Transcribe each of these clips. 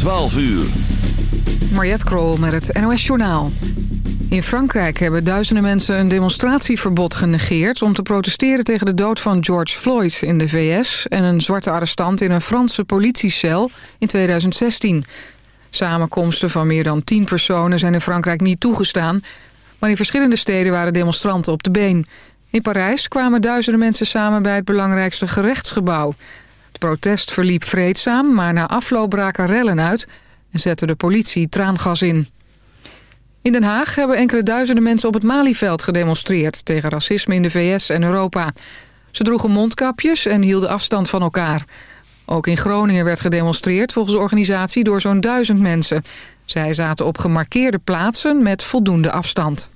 12 uur. Mariette Krol met het NOS Journaal. In Frankrijk hebben duizenden mensen een demonstratieverbod genegeerd... om te protesteren tegen de dood van George Floyd in de VS... en een zwarte arrestant in een Franse politiecel in 2016. Samenkomsten van meer dan 10 personen zijn in Frankrijk niet toegestaan... maar in verschillende steden waren demonstranten op de been. In Parijs kwamen duizenden mensen samen bij het belangrijkste gerechtsgebouw. Protest verliep vreedzaam, maar na afloop braken rellen uit... en zette de politie traangas in. In Den Haag hebben enkele duizenden mensen op het Malieveld gedemonstreerd... tegen racisme in de VS en Europa. Ze droegen mondkapjes en hielden afstand van elkaar. Ook in Groningen werd gedemonstreerd volgens de organisatie door zo'n duizend mensen. Zij zaten op gemarkeerde plaatsen met voldoende afstand.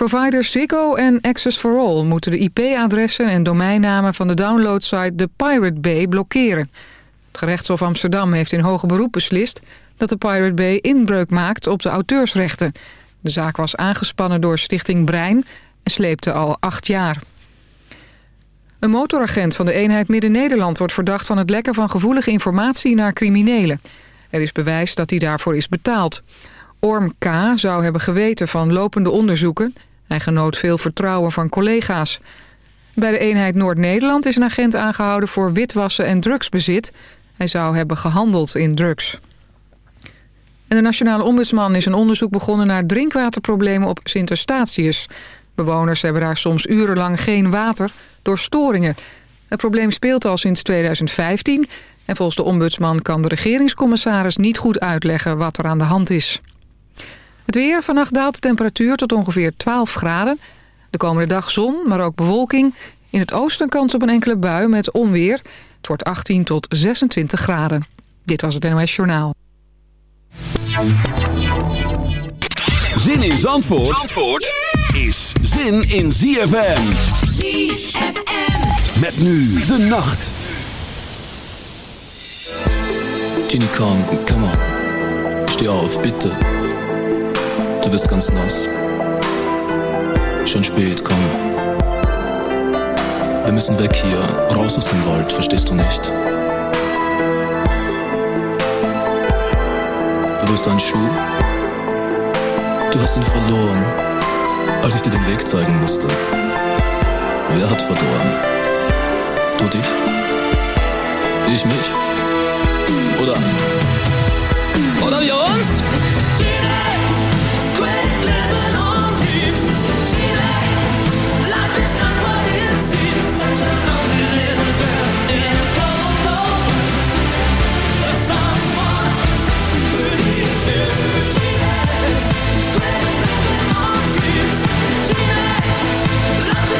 Providers Ziggo en Access for All moeten de IP-adressen en domeinnamen van de downloadsite The Pirate Bay blokkeren. Het gerechtshof Amsterdam heeft in hoger beroep beslist dat de Pirate Bay inbreuk maakt op de auteursrechten. De zaak was aangespannen door Stichting Brein en sleepte al acht jaar. Een motoragent van de eenheid Midden-Nederland wordt verdacht van het lekken van gevoelige informatie naar criminelen. Er is bewijs dat hij daarvoor is betaald. Orm K. zou hebben geweten van lopende onderzoeken. Hij genoot veel vertrouwen van collega's. Bij de eenheid Noord-Nederland is een agent aangehouden voor witwassen en drugsbezit. Hij zou hebben gehandeld in drugs. En de Nationale Ombudsman is een onderzoek begonnen naar drinkwaterproblemen op Sint Eustatius. Bewoners hebben daar soms urenlang geen water door storingen. Het probleem speelt al sinds 2015 en volgens de ombudsman kan de regeringscommissaris niet goed uitleggen wat er aan de hand is. Het weer, vannacht daalt de temperatuur tot ongeveer 12 graden. De komende dag zon, maar ook bewolking. In het oosten kans op een enkele bui met onweer. Het wordt 18 tot 26 graden. Dit was het NOS Journaal. Zin in Zandvoort, Zandvoort is zin in ZFM. ZFM. Met nu de nacht. Ginny, komm, komm on. Steh auf, bitte. Du wirst ganz nass. Schon spät, komm. Wir müssen weg hier, raus aus dem Wald, verstehst du nicht? Wo ist dein Schuh? Du hast ihn verloren, als ich dir den Weg zeigen musste. Wer hat verloren? Du dich? Ich mich? Oder? Oder wir uns? In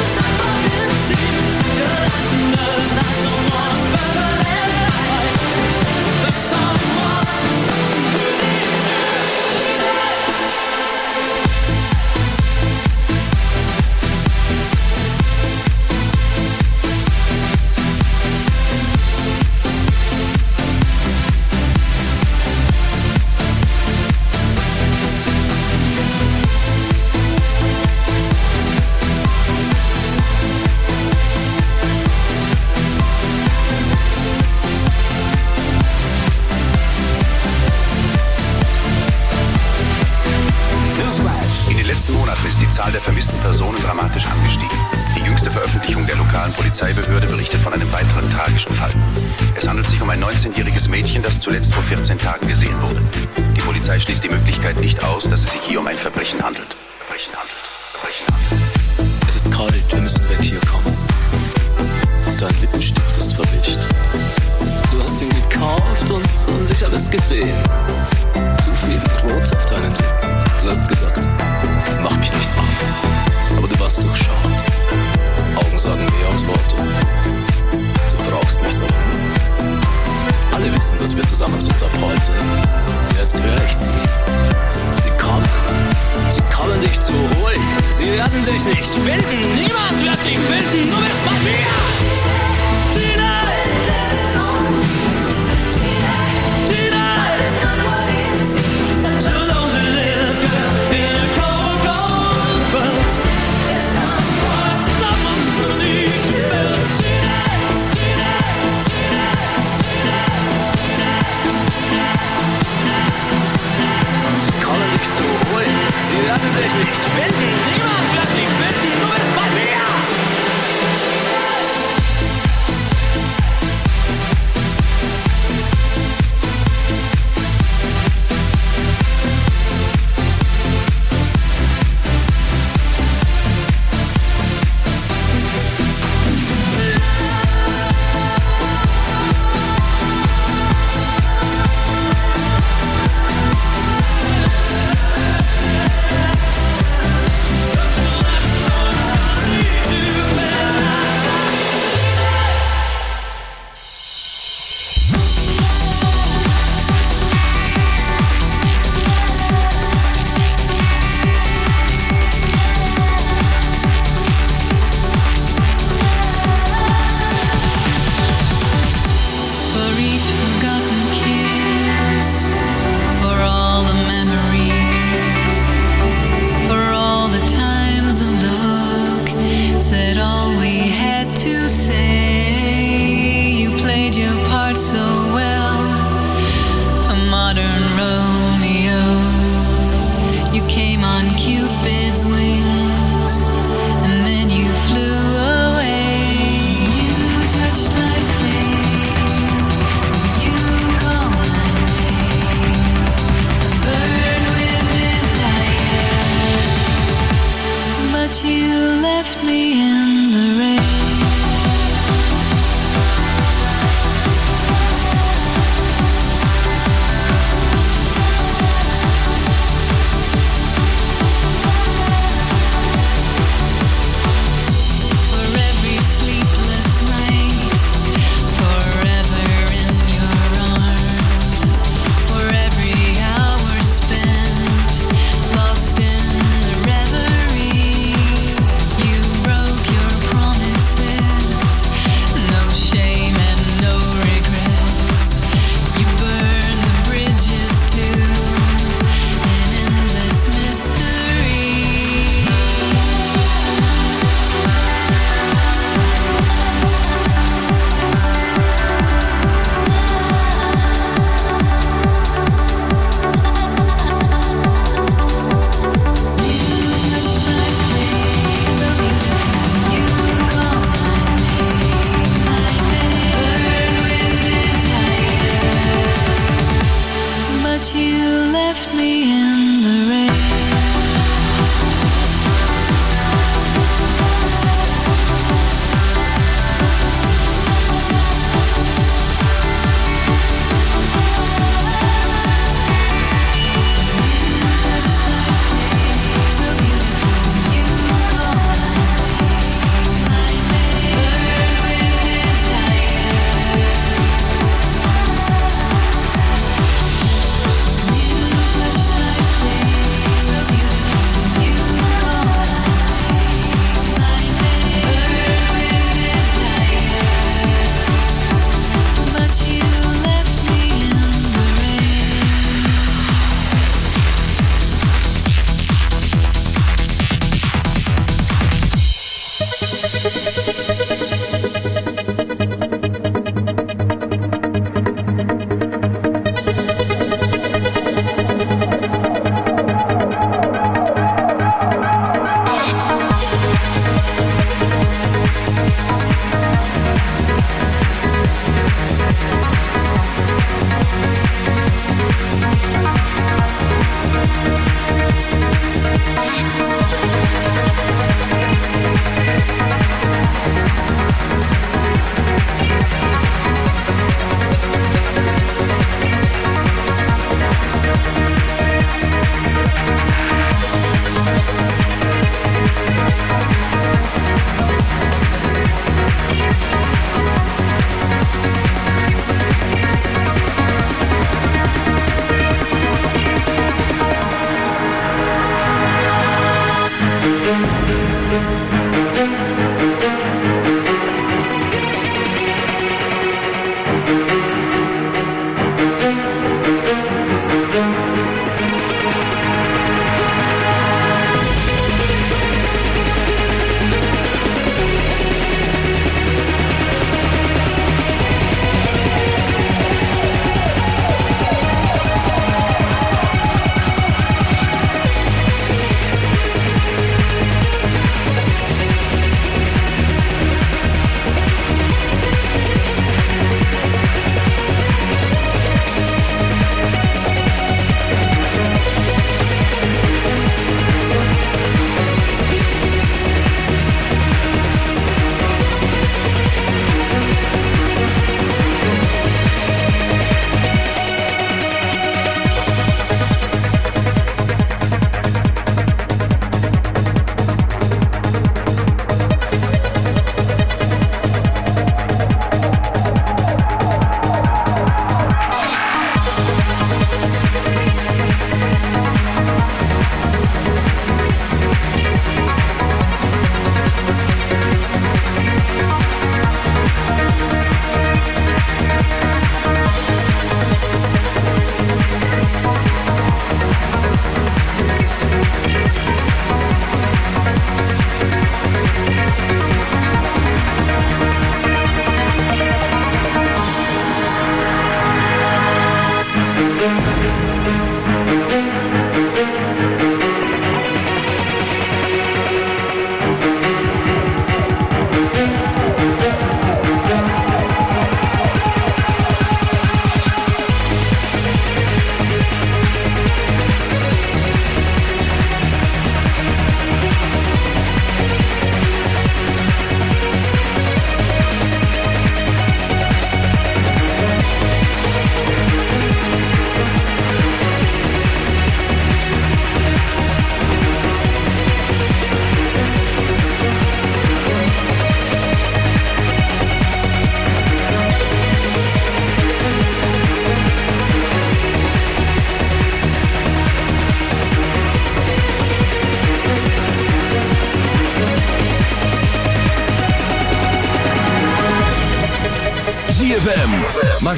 Zahl der vermissten Personen dramatisch angestiegen. Die jüngste Veröffentlichung der lokalen Polizeibehörde berichtet von einem weiteren tragischen Fall. Es handelt sich um ein 19-jähriges Mädchen, das zuletzt vor 14 Tagen gesehen wurde. Die Polizei schließt die Möglichkeit nicht aus, dass es sich hier um ein Verbrechen handelt. Verbrechen handelt. Verbrechen handelt. Es ist kalt, wir müssen weg hier kommen. Dein Lippenstift ist verwischt. Du hast ihn gekauft und, und ich habe es gesehen. Zu viel Rot auf deinen Lippen. Du hast gesagt, mach mich nicht an. Aber du warst durchschaut. Augen sagen mehr als Worte. Du brauchst mich doch. Alle wissen, dass wir zusammen sind ab heute. Jetzt höre ich sie. Sie kommen. Sie kommen dich zu holen. Sie werden dich nicht finden. Niemand wird dich finden. Du bist bei mir.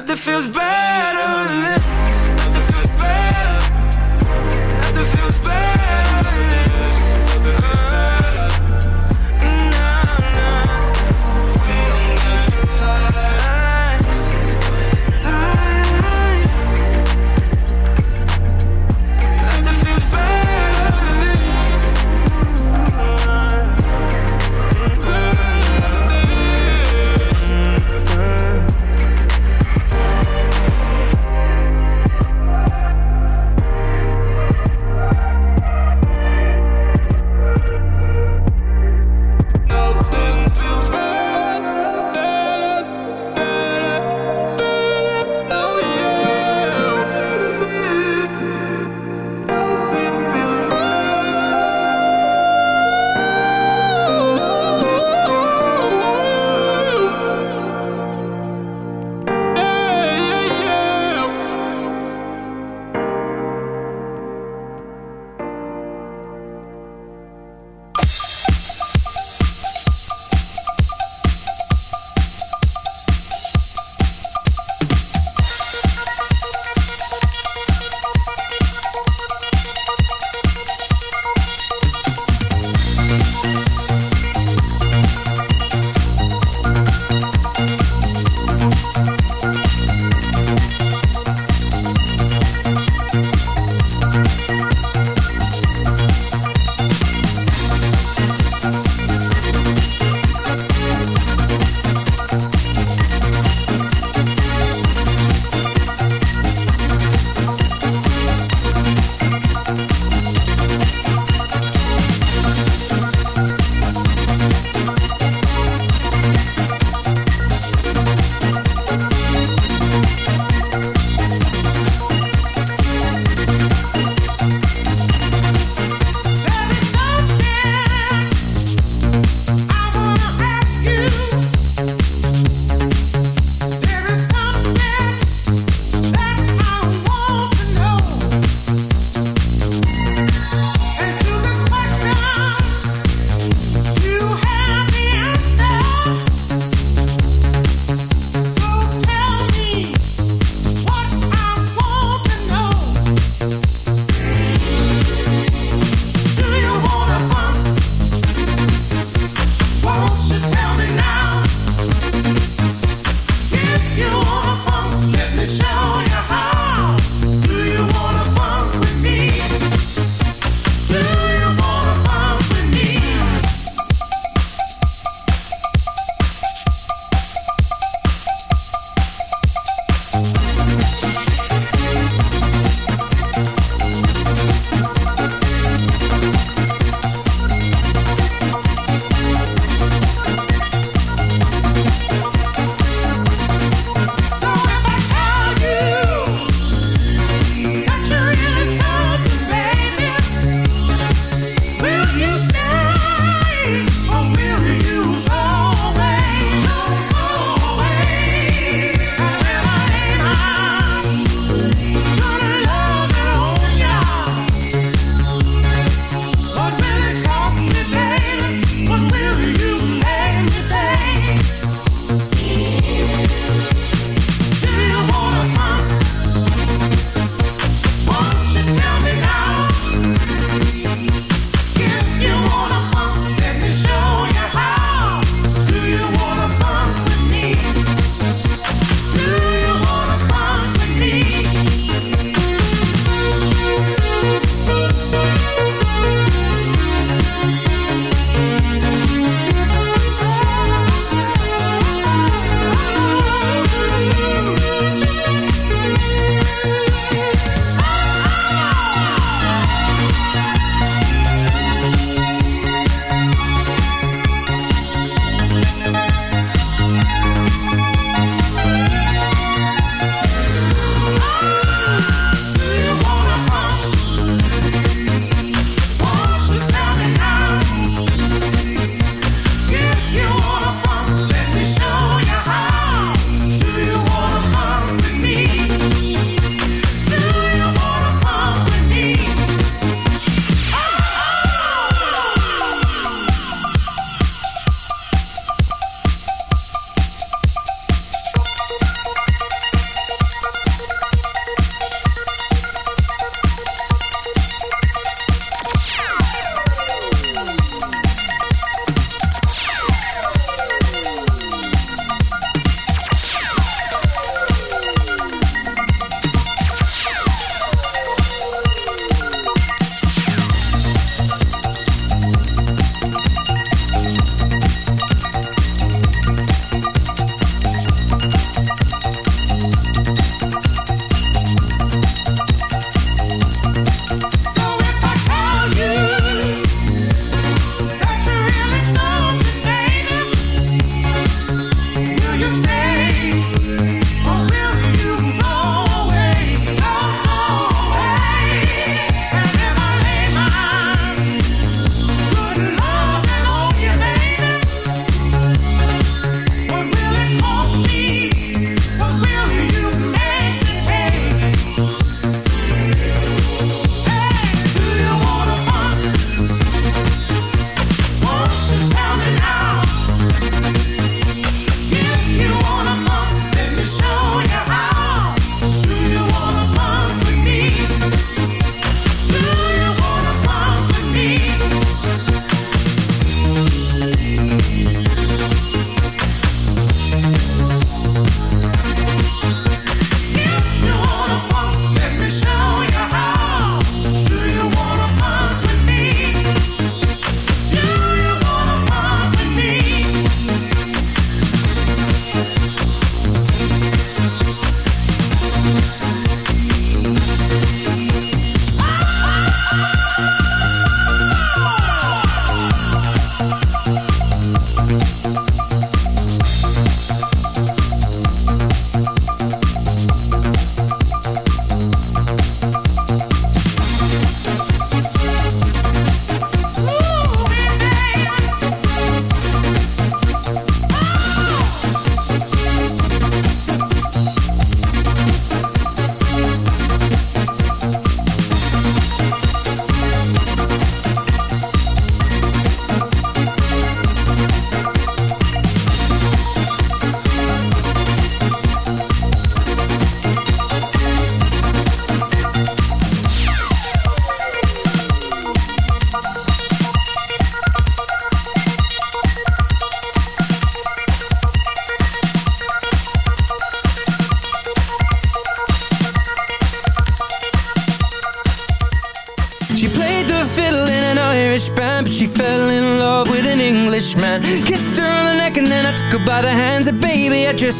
Nothing feels better than this. Nothing feels better. Nothing feels better.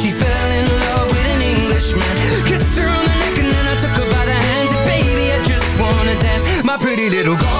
she fell in love with an Englishman. Kissed her on the neck and then I took her by the And baby I just wanna dance. My pretty little Galway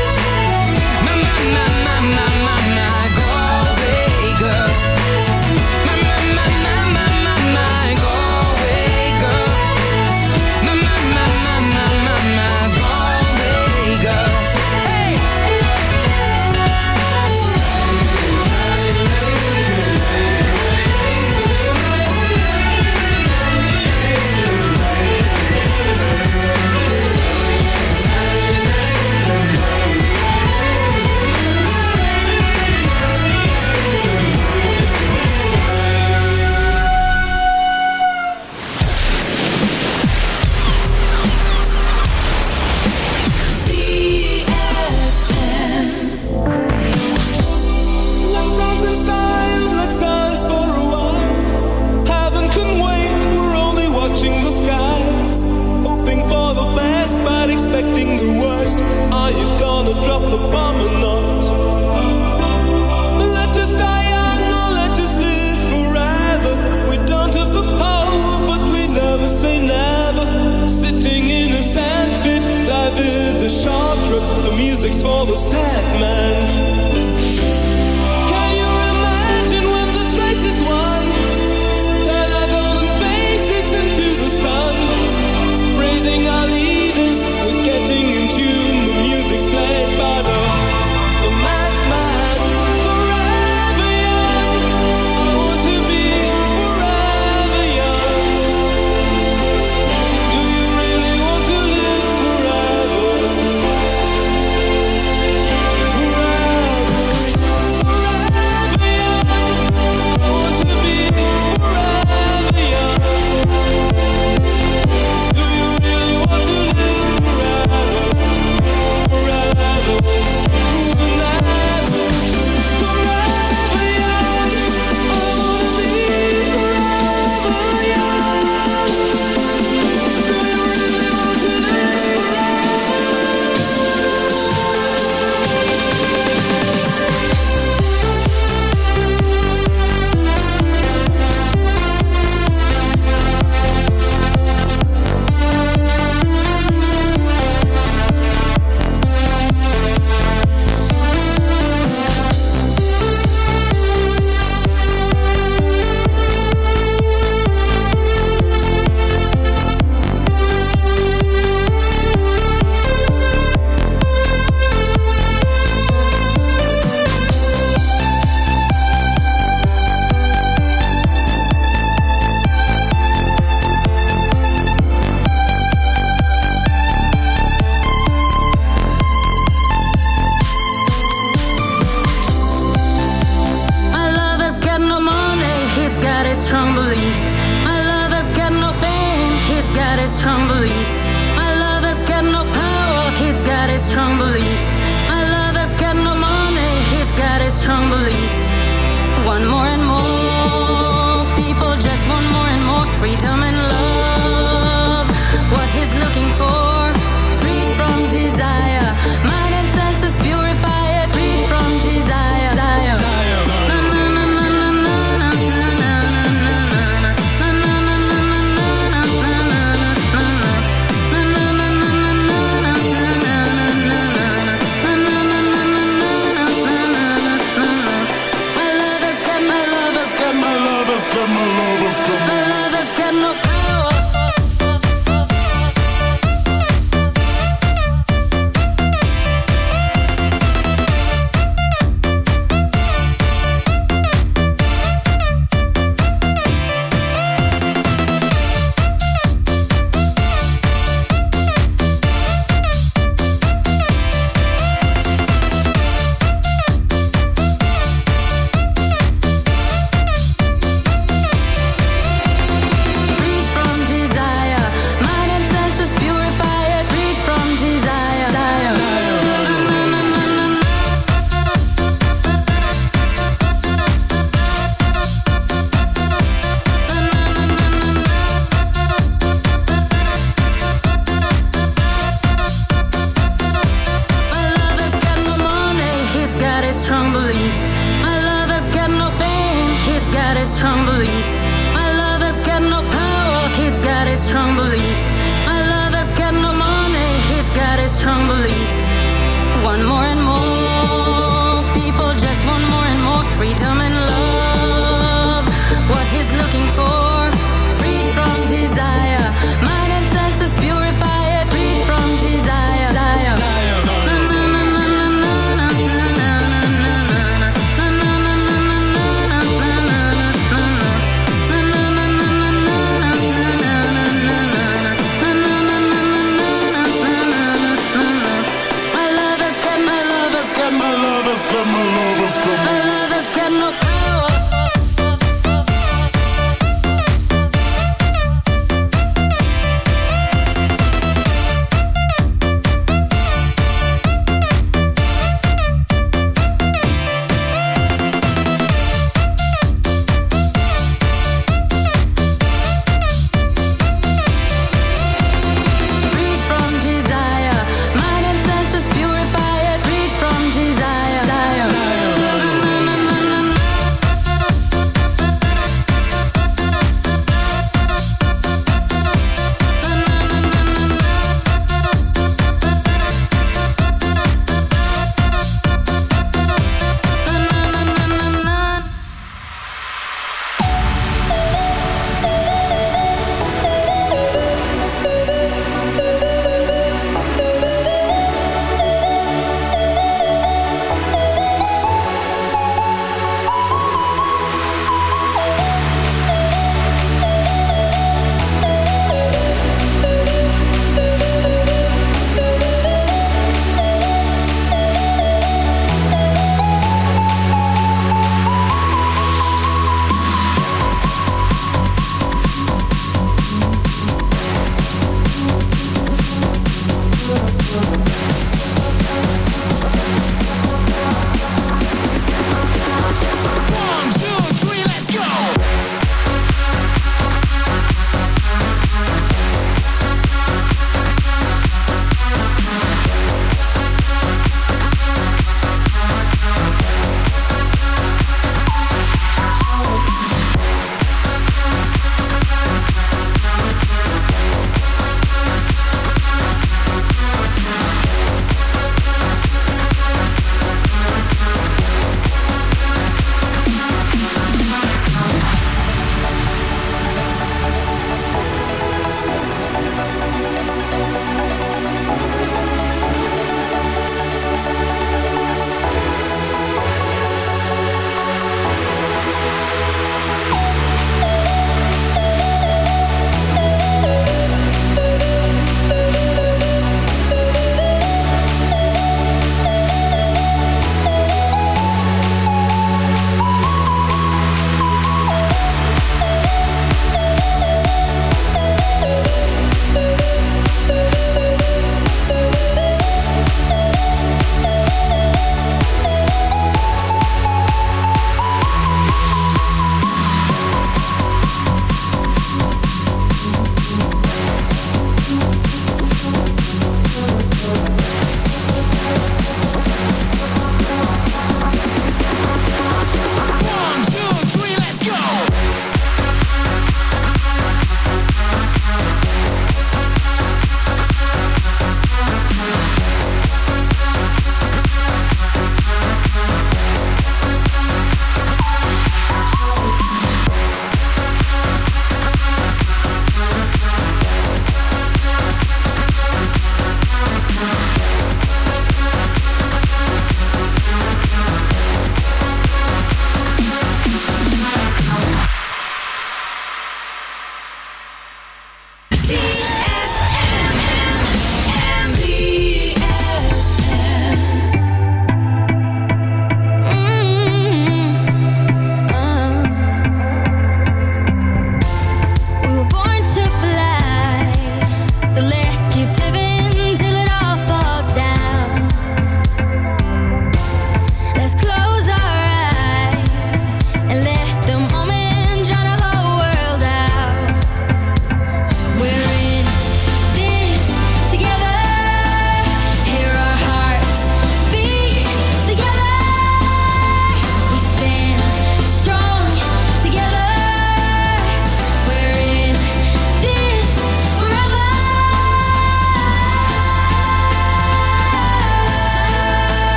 My, got his strong beliefs. My love has got no power, he's got his strong beliefs. My love has got no money, he's got his strong beliefs. One more and more.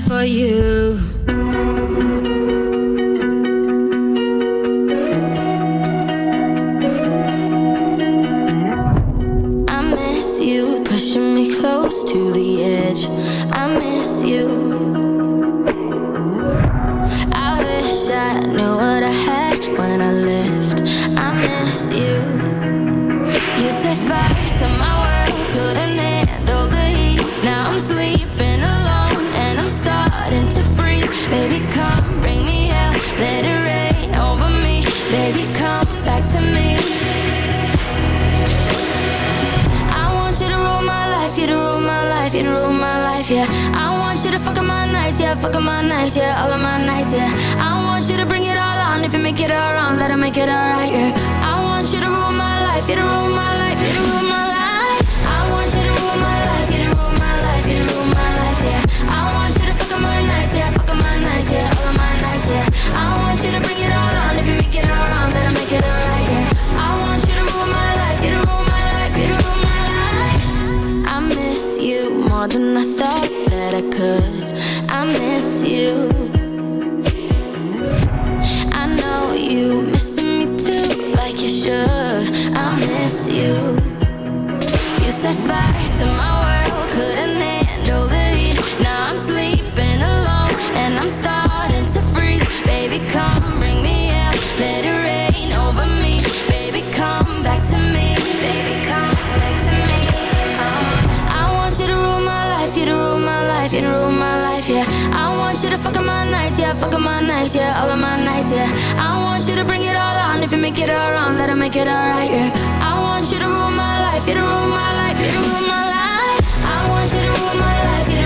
for you. yeah, all of my nights, yeah. I want you to bring it all on. If you make it all wrong, let her make it all right, yeah. I want you to rule my life, you to rule my life, you to rule my life. I want you to rule my life,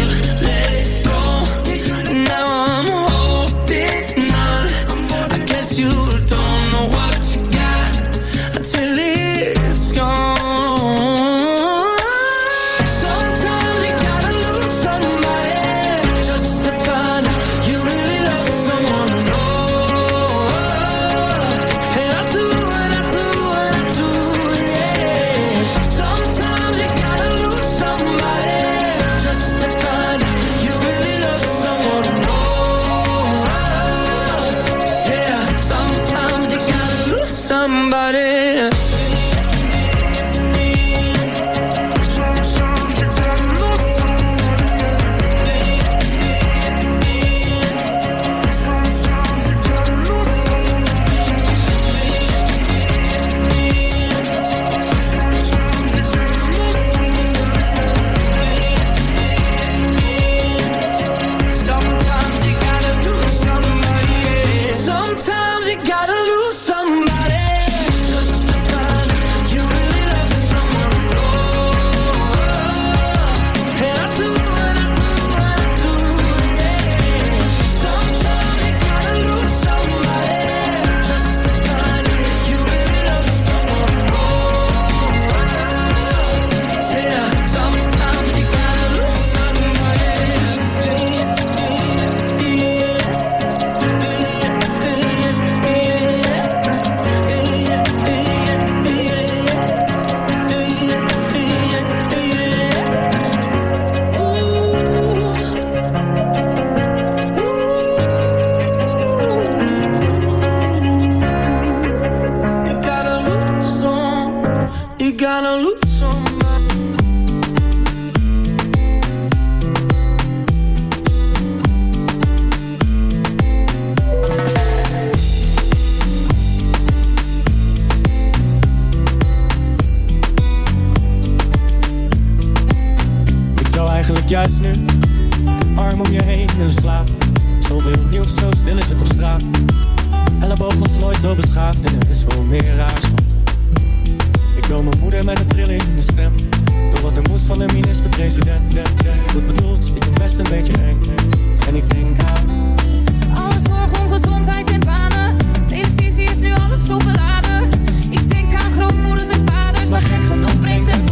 Juist nu, arm om je heen willen slaap. Zoveel nieuws, zo stil is het op straat. Elleboog was nooit zo beschaafd en er is veel meer raars. Ik wil mijn moeder met een trillen in de stem. Door wat er moest van de minister-president. Goed bedoeld, vind ik best een beetje eng. En ik denk aan... alles zorg om gezondheid en banen. Televisie is nu alles zo beladen. Ik denk aan grootmoeders en vaders, maar gek genoeg brengt het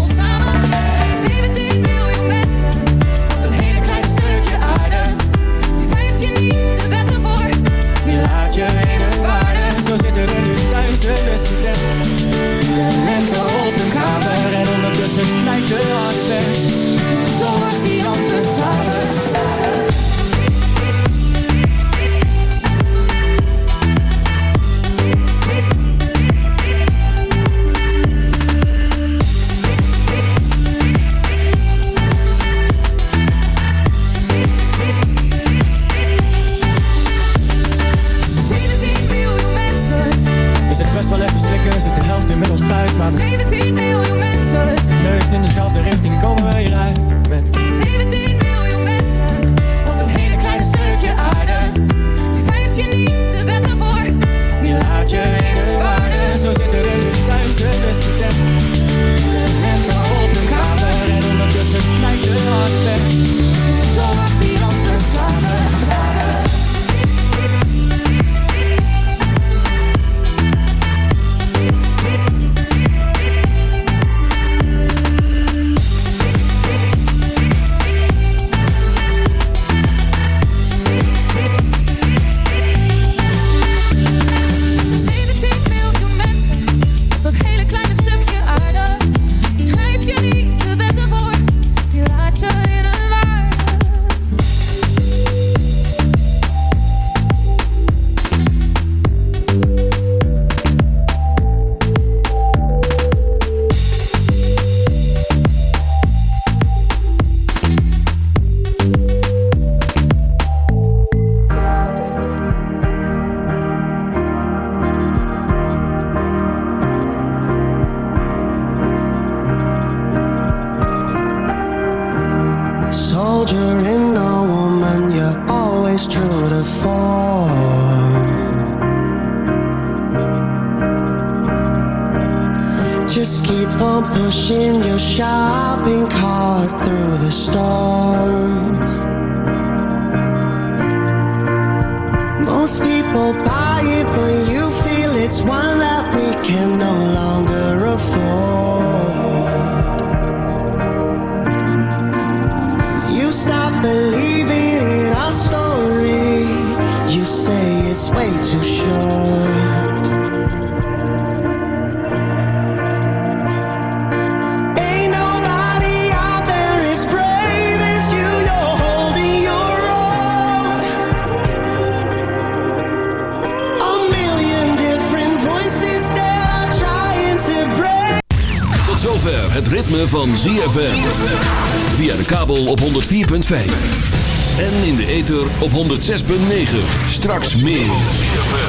Straks meer.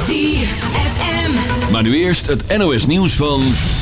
ZFM. Maar nu eerst het NOS nieuws van...